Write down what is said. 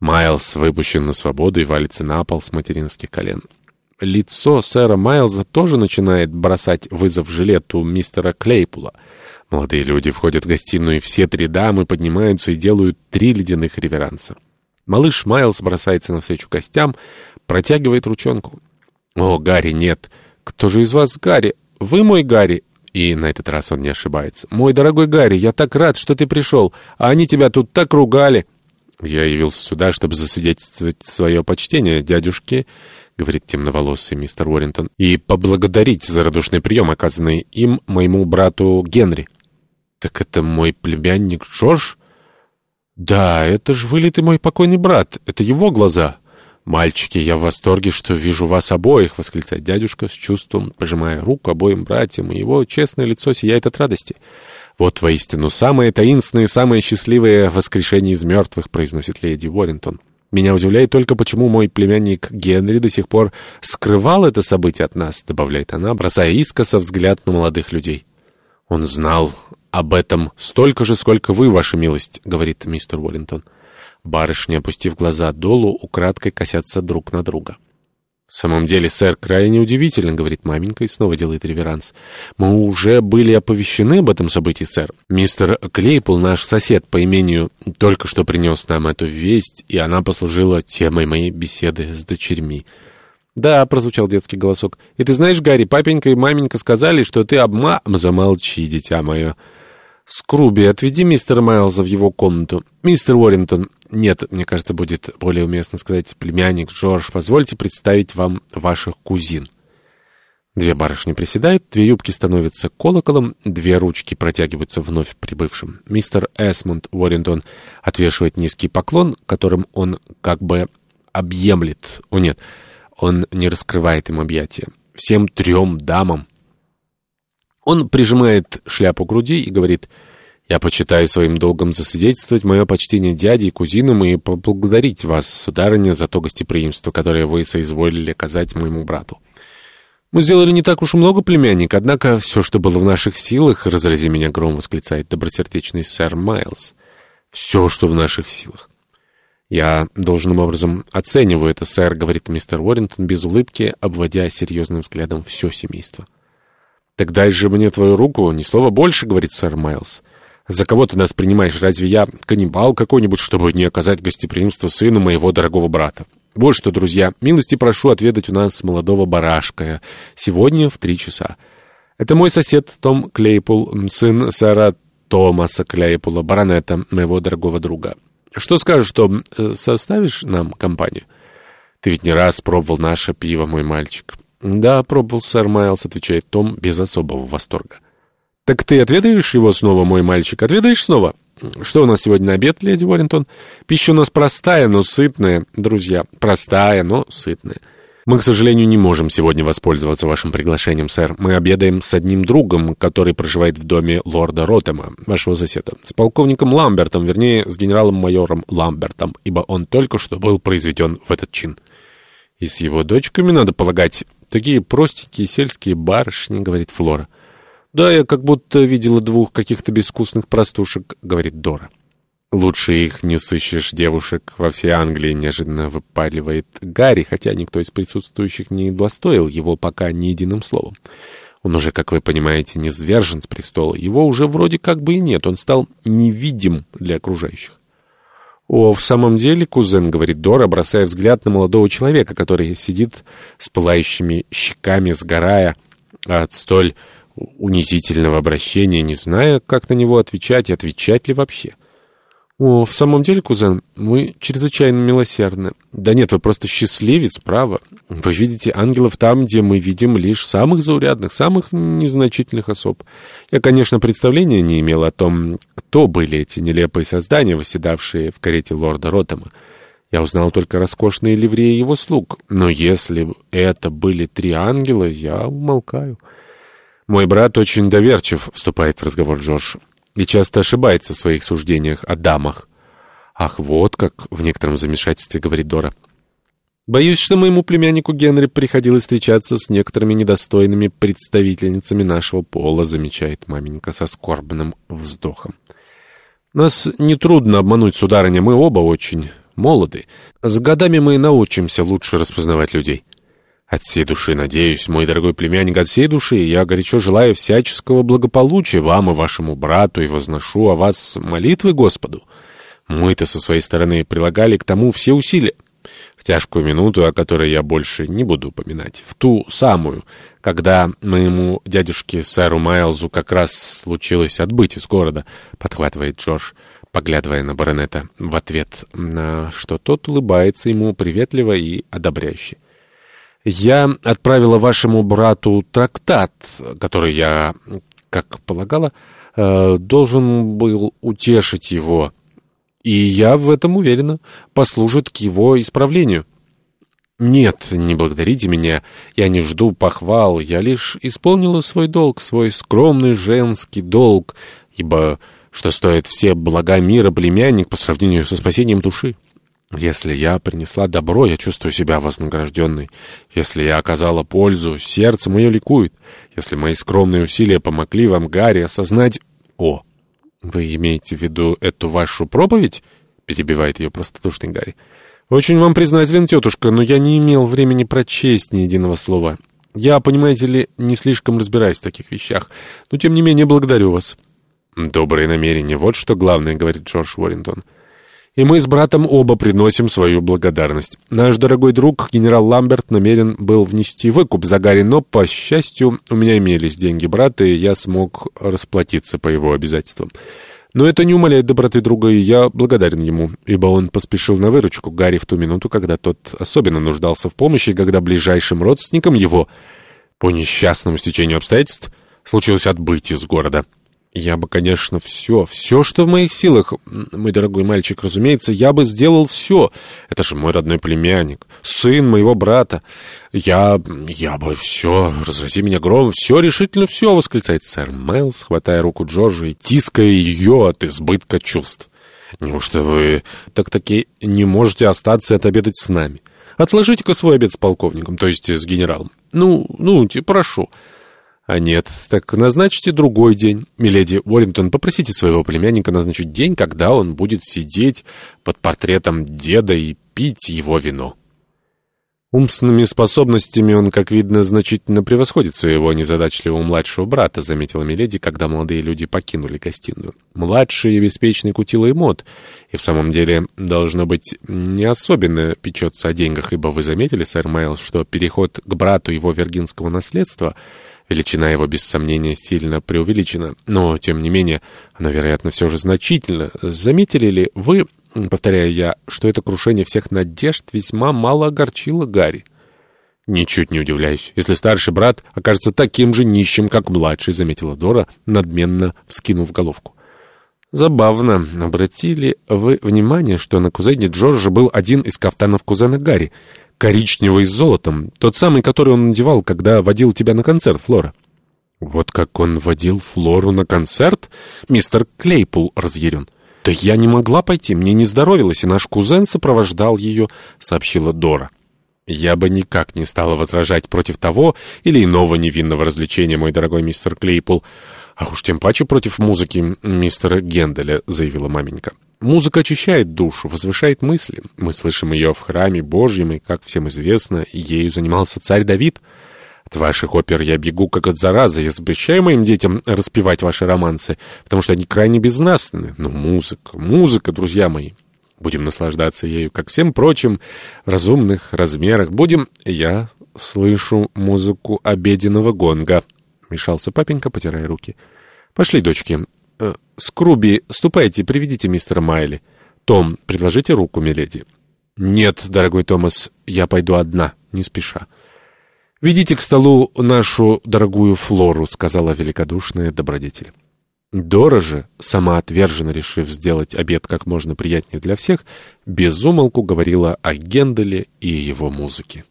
Майлз выпущен на свободу и валится на пол с материнских колен. Лицо сэра Майлза тоже начинает бросать вызов жилету мистера Клейпула. Молодые люди входят в гостиную, и все три дамы поднимаются и делают три ледяных реверанса. Малыш Майлз бросается навстречу гостям, протягивает ручонку. «О, Гарри, нет! Кто же из вас Гарри? Вы мой Гарри?» И на этот раз он не ошибается. «Мой дорогой Гарри, я так рад, что ты пришел, а они тебя тут так ругали!» «Я явился сюда, чтобы засвидетельствовать свое почтение дядюшке», — говорит темноволосый мистер Уоррингтон, «и поблагодарить за радушный прием, оказанный им моему брату Генри». «Так это мой племянник Джордж?» «Да, это ж вылитый мой покойный брат. Это его глаза». «Мальчики, я в восторге, что вижу вас обоих!» — восклицает дядюшка с чувством, пожимая руку обоим братьям, и его честное лицо сияет от радости. «Вот воистину самое таинственное и самое счастливое воскрешение из мертвых», — произносит леди Уоррингтон. «Меня удивляет только, почему мой племянник Генри до сих пор скрывал это событие от нас», — добавляет она, бросая искоса взгляд на молодых людей. «Он знал об этом столько же, сколько вы, ваша милость», — говорит мистер Уоррингтон. Барышни, опустив глаза долу, украдкой косятся друг на друга. «В самом деле, сэр, крайне удивительно», — говорит маменька и снова делает реверанс. «Мы уже были оповещены об этом событии, сэр. Мистер Клейпул, наш сосед по имению, только что принес нам эту весть, и она послужила темой моей беседы с дочерьми». «Да», — прозвучал детский голосок. «И ты знаешь, Гарри, папенька и маменька сказали, что ты обма...» «Замолчи, дитя мое». «Скруби, отведи мистера Майлза в его комнату. Мистер Уоррингтон, нет, мне кажется, будет более уместно сказать племянник Джордж, позвольте представить вам ваших кузин». Две барышни приседают, две юбки становятся колоколом, две ручки протягиваются вновь прибывшим. Мистер Эсмонд Уоррингтон отвешивает низкий поклон, которым он как бы объемлет. О нет, он не раскрывает им объятия. Всем трем дамам. Он прижимает шляпу к груди и говорит... Я почитаю своим долгом засвидетельствовать мое почтение дяде и кузинам и поблагодарить вас, сударыня, за то гостеприимство, которое вы соизволили оказать моему брату. Мы сделали не так уж много, племянник, однако все, что было в наших силах, разрази меня гром, восклицает добросердечный сэр Майлз. Все, что в наших силах. Я должным образом оцениваю это, сэр, говорит мистер Уоррингтон без улыбки, обводя серьезным взглядом все семейство. «Так дай же мне твою руку, ни слова больше», — говорит сэр Майлз. За кого ты нас принимаешь? Разве я каннибал какой-нибудь, чтобы не оказать гостеприимство сыну моего дорогого брата? Вот что, друзья, милости прошу отведать у нас молодого барашка. Сегодня в три часа. Это мой сосед Том Клейпул, сын сэра Томаса Клейпула, баронета, моего дорогого друга. Что скажешь, Том, э, составишь нам компанию? Ты ведь не раз пробовал наше пиво, мой мальчик. Да, пробовал, сэр Майлз, отвечает Том без особого восторга. «Так ты отведаешь его снова, мой мальчик? Отведаешь снова?» «Что у нас сегодня на обед, леди Уоррентон?» «Пища у нас простая, но сытная, друзья. Простая, но сытная». «Мы, к сожалению, не можем сегодня воспользоваться вашим приглашением, сэр. Мы обедаем с одним другом, который проживает в доме лорда Ротема, вашего соседа. С полковником Ламбертом, вернее, с генералом-майором Ламбертом, ибо он только что был произведен в этот чин». «И с его дочками, надо полагать, такие простенькие сельские барышни», — говорит Флора. «Да, я как будто видела двух каких-то безвкусных простушек», — говорит Дора. «Лучше их не сыщешь девушек во всей Англии», — неожиданно выпаливает Гарри, хотя никто из присутствующих не удостоил его пока ни единым словом. Он уже, как вы понимаете, не свержен с престола. Его уже вроде как бы и нет. Он стал невидим для окружающих. «О, в самом деле, кузен», — говорит Дора, бросая взгляд на молодого человека, который сидит с пылающими щеками, сгорая от столь унизительного обращения, не зная, как на него отвечать и отвечать ли вообще. «О, в самом деле, кузен, вы чрезвычайно милосердны. Да нет, вы просто счастливец, право. Вы видите ангелов там, где мы видим лишь самых заурядных, самых незначительных особ. Я, конечно, представления не имел о том, кто были эти нелепые создания, восседавшие в карете лорда Ротема. Я узнал только роскошные ливреи его слуг. Но если это были три ангела, я умолкаю». «Мой брат очень доверчив», — вступает в разговор Джордж, «и часто ошибается в своих суждениях о дамах». «Ах, вот как!» — в некотором замешательстве говорит Дора. «Боюсь, что моему племяннику Генри приходилось встречаться с некоторыми недостойными представительницами нашего пола», — замечает маменька со скорбным вздохом. «Нас нетрудно обмануть, сударыня, мы оба очень молоды. С годами мы научимся лучше распознавать людей. От всей души надеюсь, мой дорогой племянник, от всей души я горячо желаю всяческого благополучия вам и вашему брату и возношу о вас молитвы Господу. Мы-то со своей стороны прилагали к тому все усилия. В тяжкую минуту, о которой я больше не буду упоминать, в ту самую, когда моему дядюшке сэру Майлзу как раз случилось отбыть из города, подхватывает Джордж, поглядывая на баронета в ответ, на что тот улыбается ему приветливо и одобряюще. Я отправила вашему брату трактат, который я, как полагала, э, должен был утешить его. И я в этом уверена, послужит к его исправлению. Нет, не благодарите меня, я не жду похвал, я лишь исполнила свой долг, свой скромный женский долг, ибо что стоит все блага мира племянник по сравнению со спасением души? Если я принесла добро, я чувствую себя вознагражденной. Если я оказала пользу, сердце мое ликует. Если мои скромные усилия помогли вам, Гарри, осознать... О, вы имеете в виду эту вашу проповедь? Перебивает ее простодушный Гарри. Очень вам признателен, тетушка, но я не имел времени прочесть ни единого слова. Я, понимаете ли, не слишком разбираюсь в таких вещах, но тем не менее благодарю вас. Добрые намерения, вот что главное, говорит Джордж Уоррингтон. И мы с братом оба приносим свою благодарность. Наш дорогой друг, генерал Ламберт, намерен был внести выкуп за Гарри, но, по счастью, у меня имелись деньги брата, и я смог расплатиться по его обязательствам. Но это не умаляет доброты друга, и я благодарен ему, ибо он поспешил на выручку Гарри в ту минуту, когда тот особенно нуждался в помощи, и когда ближайшим родственникам его, по несчастному стечению обстоятельств, случилось отбыть из города. Я бы, конечно, все, все, что в моих силах, мой дорогой мальчик, разумеется, я бы сделал все. Это же мой родной племянник, сын моего брата. Я, я бы все, разрази меня гром, все, решительно все, восклицает сэр Майлз, хватая руку Джорджа и тиская ее от избытка чувств. Неужто вы так-таки не можете остаться и отобедать с нами? Отложите-ка свой обед с полковником, то есть с генералом. Ну, ну, прошу. А нет, так назначьте другой день. Миледи Уоррингтон, попросите своего племянника назначить день, когда он будет сидеть под портретом деда и пить его вино. Умственными способностями он, как видно, значительно превосходит своего незадачливого младшего брата, заметила Миледи, когда молодые люди покинули гостиную. Младший беспечный кутила и мод, и в самом деле, должно быть, не особенно печется о деньгах, ибо вы заметили, сэр Майл, что переход к брату его вергинского наследства — Величина его, без сомнения, сильно преувеличена, но, тем не менее, она, вероятно, все же значительно. Заметили ли вы, повторяю я, что это крушение всех надежд весьма мало огорчило Гарри? «Ничуть не удивляюсь, если старший брат окажется таким же нищим, как младший», — заметила Дора, надменно вскинув головку. «Забавно. Обратили вы внимание, что на кузене Джорджа был один из кафтанов кузена Гарри?» Коричневый с золотом, тот самый, который он надевал, когда водил тебя на концерт, Флора». «Вот как он водил Флору на концерт?» Мистер Клейпул разъярен. «Да я не могла пойти, мне не здоровилось, и наш кузен сопровождал ее», — сообщила Дора. «Я бы никак не стала возражать против того или иного невинного развлечения, мой дорогой мистер Клейпул. А уж тем паче против музыки мистера Генделя», — заявила маменька. Музыка очищает душу, возвышает мысли. Мы слышим ее в храме Божьем, и, как всем известно, ею занимался царь Давид. От ваших опер я бегу как от заразы. Я запрещаю моим детям распевать ваши романсы, потому что они крайне безнравственны. Но музыка, музыка, друзья мои. Будем наслаждаться ею, как всем прочим, в разумных размерах. Будем... Я слышу музыку обеденного гонга. Мешался папенька, потирая руки. Пошли, дочки, Э, «Скруби, ступайте, приведите мистера Майли. Том, предложите руку, миледи». «Нет, дорогой Томас, я пойду одна, не спеша». «Ведите к столу нашу дорогую Флору», — сказала великодушная добродетель. Дора же, самоотверженно решив сделать обед как можно приятнее для всех, безумолку говорила о Генделе и его музыке.